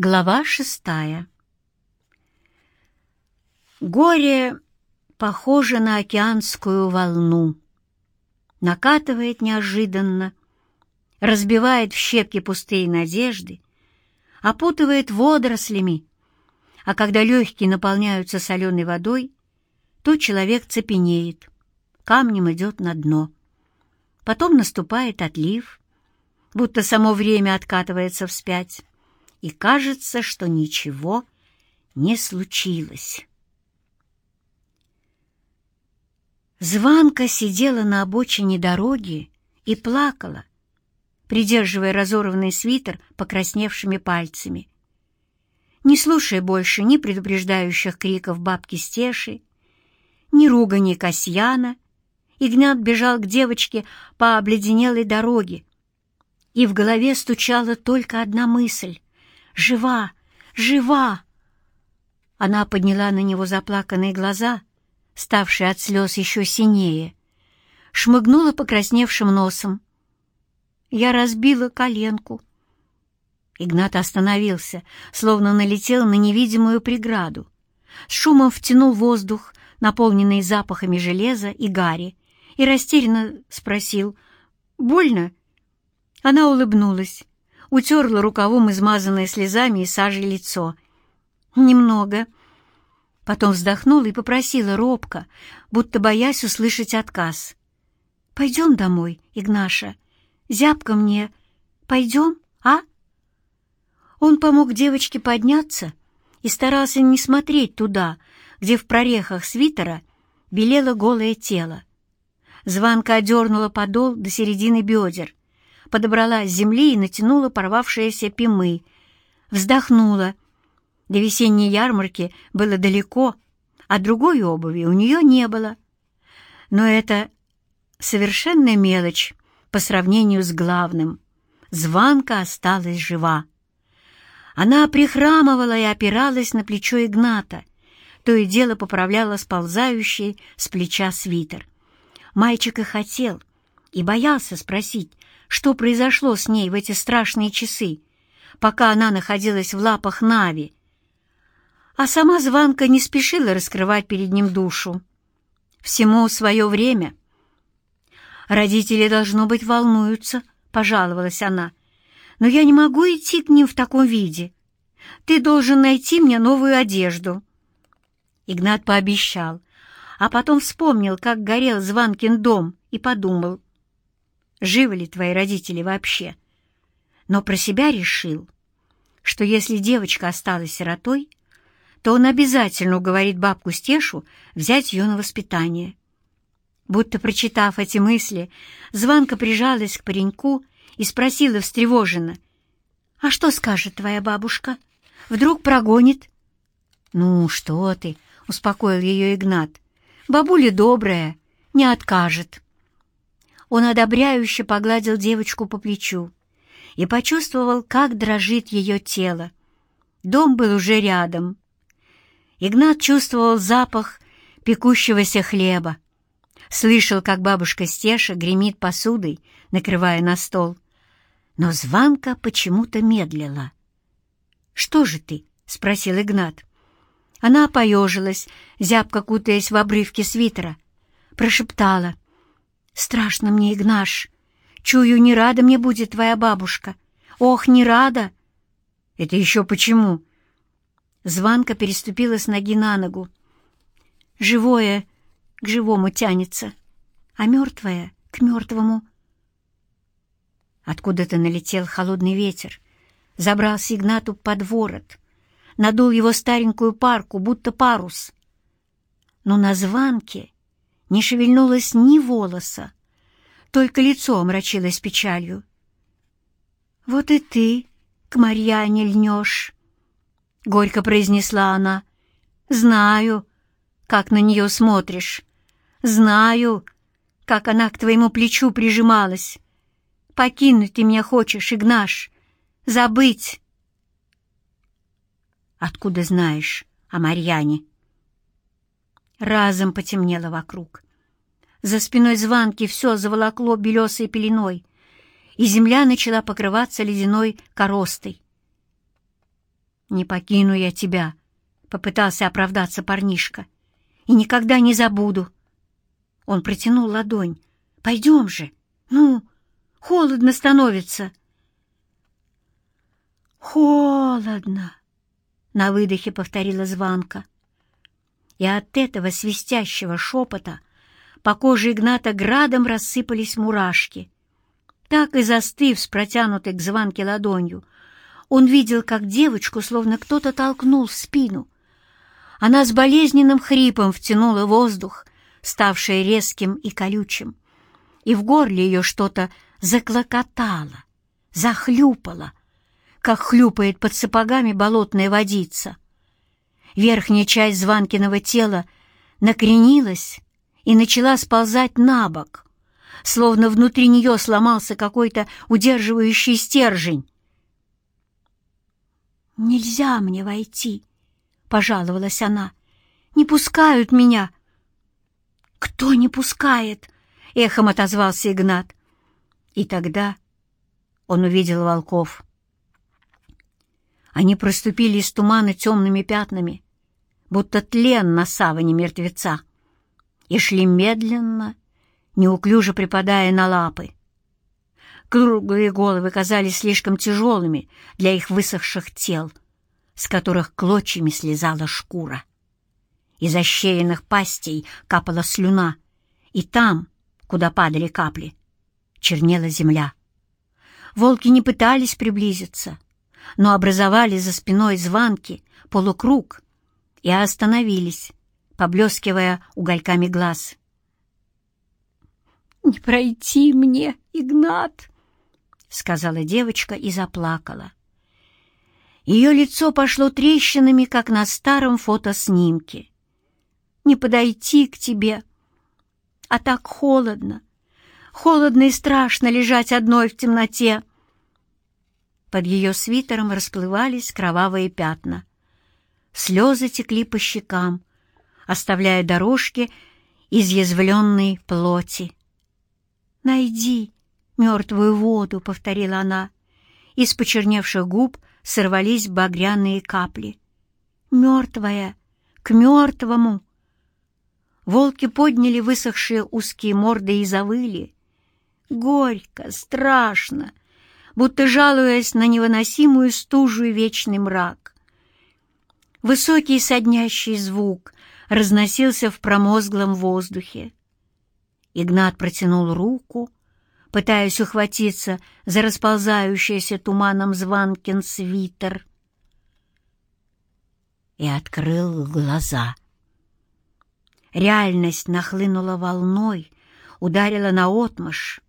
Глава шестая Горе похоже на океанскую волну. Накатывает неожиданно, разбивает в щепки пустые надежды, опутывает водорослями, а когда легкие наполняются соленой водой, то человек цепенеет, камнем идет на дно. Потом наступает отлив, будто само время откатывается вспять, и кажется, что ничего не случилось. Званка сидела на обочине дороги и плакала, придерживая разорванный свитер покрасневшими пальцами. Не слушая больше ни предупреждающих криков бабки Стеши, ни ругани Касьяна, Игнат бежал к девочке по обледенелой дороге, и в голове стучала только одна мысль — «Жива! Жива!» Она подняла на него заплаканные глаза — ставший от слез еще синее, шмыгнула покрасневшим носом. Я разбила коленку. Игнат остановился, словно налетел на невидимую преграду. С шумом втянул воздух, наполненный запахами железа и гари, и растерянно спросил «Больно?» Она улыбнулась, утерла рукавом измазанное слезами и сажей лицо. «Немного», Потом вздохнула и попросила робко, будто боясь услышать отказ. «Пойдем домой, Игнаша. Зябко мне. Пойдем, а?» Он помог девочке подняться и старался не смотреть туда, где в прорехах свитера белело голое тело. Званка одернула подол до середины бедер, подобрала с земли и натянула порвавшиеся пимы, вздохнула — до весенней ярмарки было далеко, а другой обуви у нее не было. Но это совершенная мелочь по сравнению с главным. Званка осталась жива. Она прихрамывала и опиралась на плечо Игната, то и дело поправляла сползающий с плеча свитер. Мальчик и хотел, и боялся спросить, что произошло с ней в эти страшные часы, пока она находилась в лапах Нави, а сама Званка не спешила раскрывать перед ним душу. Всему свое время. «Родители, должно быть, волнуются», — пожаловалась она. «Но я не могу идти к ним в таком виде. Ты должен найти мне новую одежду». Игнат пообещал, а потом вспомнил, как горел Званкин дом, и подумал, живы ли твои родители вообще. Но про себя решил, что если девочка осталась сиротой, то он обязательно уговорит бабку Стешу взять ее на воспитание. Будто прочитав эти мысли, Званка прижалась к пареньку и спросила встревоженно, «А что скажет твоя бабушка? Вдруг прогонит?» «Ну, что ты!» — успокоил ее Игнат. «Бабуля добрая, не откажет». Он одобряюще погладил девочку по плечу и почувствовал, как дрожит ее тело. Дом был уже рядом, Игнат чувствовал запах пекущегося хлеба, слышал, как бабушка Стеша гремит посудой, накрывая на стол. Но Званка почему-то медлила. «Что же ты?» — спросил Игнат. Она поежилась, зябко кутаясь в обрывки свитера, прошептала. «Страшно мне, Игнаш. Чую, не рада мне будет твоя бабушка. Ох, не рада!» «Это еще почему?» Званка переступила с ноги на ногу. Живое к живому тянется, а мертвое к мертвому. Откуда-то налетел холодный ветер, забрался Игнату под ворот, надул его старенькую парку, будто парус. Но на званке не шевельнулось ни волоса, только лицо омрачилось печалью. «Вот и ты к Марьяне льнешь», — горько произнесла она. «Знаю, как на нее смотришь. Знаю, как она к твоему плечу прижималась. Покинуть ты меня хочешь, Игнаш, забыть». «Откуда знаешь о Марьяне?» Разом потемнело вокруг. За спиной звонки все заволокло белесой пеленой, и земля начала покрываться ледяной коростой. «Не покину я тебя», — попытался оправдаться парнишка. «И никогда не забуду». Он протянул ладонь. «Пойдем же! Ну, холодно становится!» «Холодно!» — на выдохе повторила звонка. И от этого свистящего шепота по коже Игната градом рассыпались мурашки. Так и застыв с протянутой к звонке ладонью, он видел, как девочку словно кто-то толкнул в спину. Она с болезненным хрипом втянула воздух, ставший резким и колючим, и в горле ее что-то заклокотало, захлюпало, как хлюпает под сапогами болотная водица. Верхняя часть Званкиного тела накренилась и начала сползать на бок, словно внутри нее сломался какой-то удерживающий стержень. «Нельзя мне войти», — пожаловалась она. «Не пускают меня». «Кто не пускает?» — эхом отозвался Игнат. И тогда он увидел волков. Они проступили из тумана темными пятнами, будто тлен на саване мертвеца, и шли медленно, неуклюже припадая на лапы. Круглые головы казались слишком тяжелыми для их высохших тел, с которых клочьями слезала шкура. Из ощеренных пастей капала слюна, и там, куда падали капли, чернела земля. Волки не пытались приблизиться, но образовали за спиной звонки полукруг и остановились, поблескивая угольками глаз. «Не пройти мне, Игнат!» — сказала девочка и заплакала. Ее лицо пошло трещинами, как на старом фотоснимке. «Не подойти к тебе, а так холодно, холодно и страшно лежать одной в темноте». Под ее свитером расплывались кровавые пятна. Слезы текли по щекам, оставляя дорожки изъязвленной плоти. «Найди мертвую воду», — повторила она. Из почерневших губ сорвались багряные капли. «Мертвая! К мертвому!» Волки подняли высохшие узкие морды и завыли. Горько, страшно, будто жалуясь на невыносимую стужу и вечный мрак. Высокий соднящий звук разносился в промозглом воздухе. Игнат протянул руку, пытаясь ухватиться за расползающийся туманом Званкин свитер, и открыл глаза. Реальность нахлынула волной, ударила наотмашь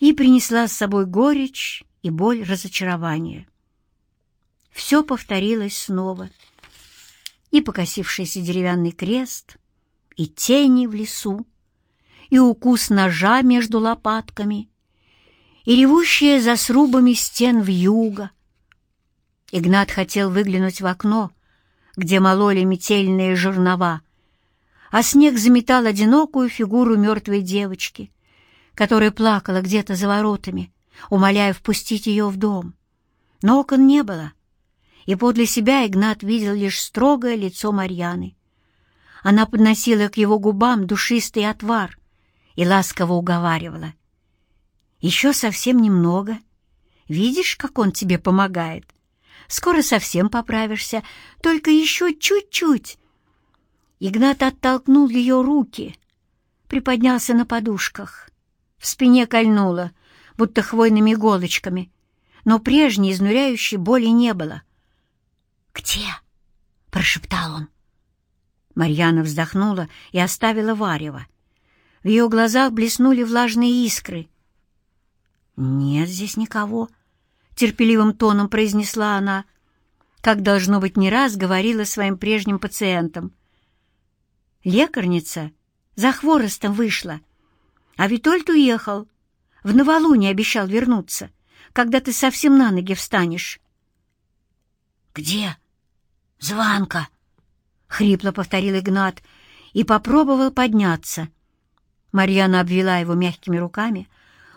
и принесла с собой горечь и боль разочарования. Все повторилось снова. И покосившийся деревянный крест, и тени в лесу, и укус ножа между лопатками, и ревущая за срубами стен в юго. Игнат хотел выглянуть в окно, где мололи метельные жернова, а снег заметал одинокую фигуру мертвой девочки, которая плакала где-то за воротами, умоляя впустить ее в дом. Но окон не было, и подле себя Игнат видел лишь строгое лицо Марьяны. Она подносила к его губам душистый отвар, и ласково уговаривала. «Еще совсем немного. Видишь, как он тебе помогает? Скоро совсем поправишься, только еще чуть-чуть». Игнат оттолкнул ее руки, приподнялся на подушках. В спине кольнуло, будто хвойными иголочками, но прежней изнуряющей боли не было. «Где?» — прошептал он. Марьяна вздохнула и оставила варево. В ее глазах блеснули влажные искры. «Нет здесь никого», — терпеливым тоном произнесла она, как, должно быть, не раз говорила своим прежним пациентам. «Лекарница за хворостом вышла, а Витольд уехал. В новолуние обещал вернуться, когда ты совсем на ноги встанешь». «Где? Званка?» — хрипло повторил Игнат и попробовал подняться — Марьяна обвела его мягкими руками,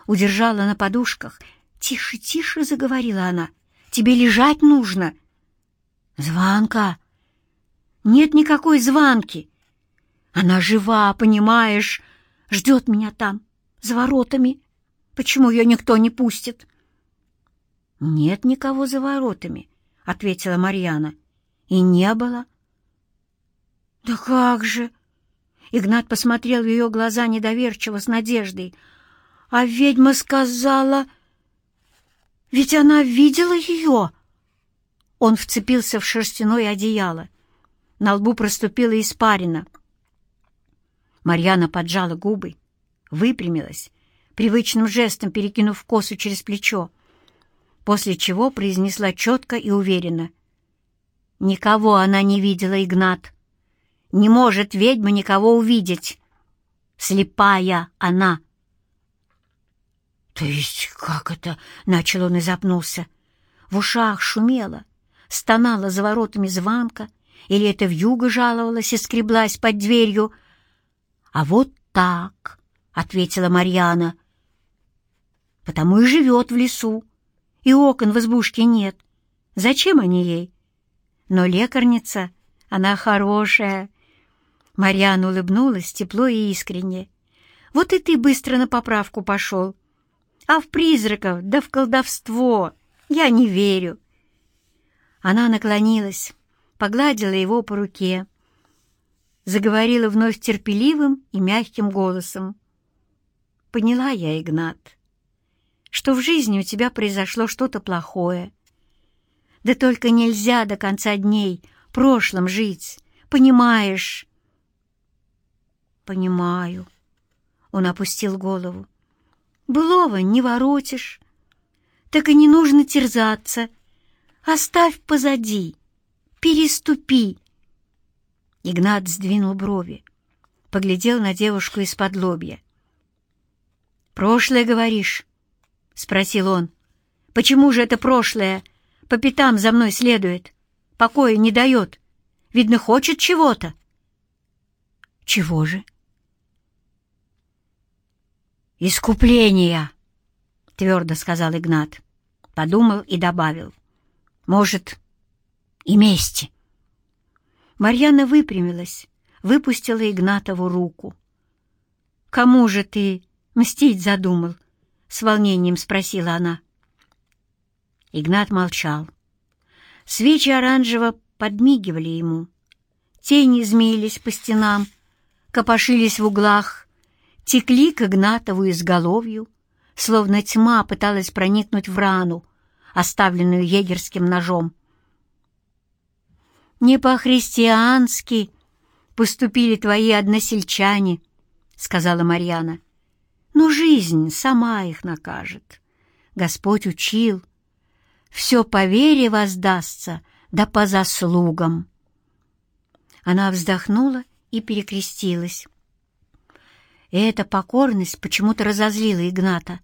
удержала на подушках. «Тише, тише!» — заговорила она. «Тебе лежать нужно!» Звонка? Нет никакой звонки. Она жива, понимаешь, ждет меня там, за воротами. Почему ее никто не пустит? Нет никого за воротами, — ответила Марьяна. И не было. Да как же! Игнат посмотрел в ее глаза недоверчиво, с надеждой. А ведьма сказала... Ведь она видела ее. Он вцепился в шерстяное одеяло. На лбу проступила испарина. Марьяна поджала губы, выпрямилась, привычным жестом перекинув косу через плечо, после чего произнесла четко и уверенно. «Никого она не видела, Игнат. Не может ведьма никого увидеть. Слепая она». «То есть как это?» — начал он и запнулся. В ушах шумело, стонала за воротами звонка, или это вьюга жаловалась и скреблась под дверью. «А вот так», — ответила Марьяна. «Потому и живет в лесу, и окон в избушке нет. Зачем они ей? Но лекарница, она хорошая». Марьяна улыбнулась тепло и искренне. «Вот и ты быстро на поправку пошел. А в призраков, да в колдовство я не верю. Она наклонилась, погладила его по руке, заговорила вновь терпеливым и мягким голосом. «Поняла я, Игнат, что в жизни у тебя произошло что-то плохое. Да только нельзя до конца дней прошлым жить, понимаешь?» «Понимаю», — он опустил голову. «Былого не воротишь, так и не нужно терзаться» Оставь позади, переступи. Игнат сдвинул брови, поглядел на девушку из-под лобья. «Прошлое, говоришь?» — спросил он. «Почему же это прошлое по пятам за мной следует, покоя не дает? Видно, хочет чего-то». «Чего же?» «Искупления!» — твердо сказал Игнат. Подумал и добавил. Может, и мести. Марьяна выпрямилась, выпустила Игнатову руку. «Кому же ты мстить задумал?» — с волнением спросила она. Игнат молчал. Свечи оранжево подмигивали ему. Тени змеились по стенам, копошились в углах, текли к Игнатову изголовью, словно тьма пыталась проникнуть в рану, оставленную егерским ножом. «Не по-христиански поступили твои односельчане», — сказала Марьяна. «Но жизнь сама их накажет. Господь учил, все по вере воздастся, да по заслугам». Она вздохнула и перекрестилась. И эта покорность почему-то разозлила Игната.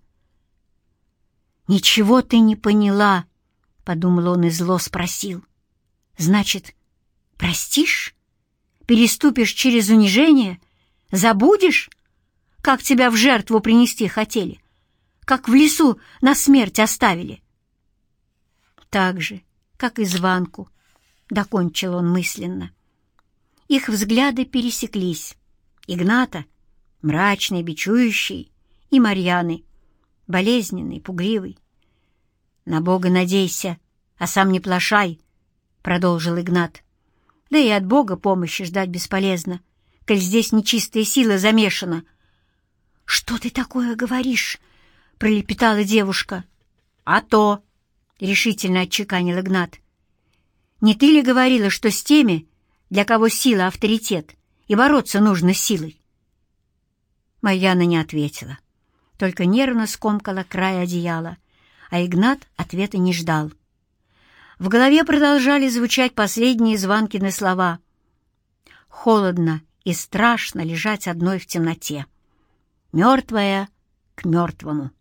«Ничего ты не поняла», — подумал он и зло спросил. «Значит, простишь? Переступишь через унижение? Забудешь, как тебя в жертву принести хотели? Как в лесу на смерть оставили?» «Так же, как и звонку», — докончил он мысленно. Их взгляды пересеклись. Игната, мрачный, бичующий, и Марьяны, болезненный, пугливый. «На Бога надейся, а сам не плашай», — продолжил Игнат. «Да и от Бога помощи ждать бесполезно, коль здесь нечистая сила замешана». «Что ты такое говоришь?» — пролепетала девушка. «А то!» — решительно отчеканил Игнат. «Не ты ли говорила, что с теми, для кого сила — авторитет, и бороться нужно силой?» Марьяна не ответила только нервно скомкала край одеяла, а Игнат ответа не ждал. В голове продолжали звучать последние Званкины слова. «Холодно и страшно лежать одной в темноте. Мертвая к мертвому».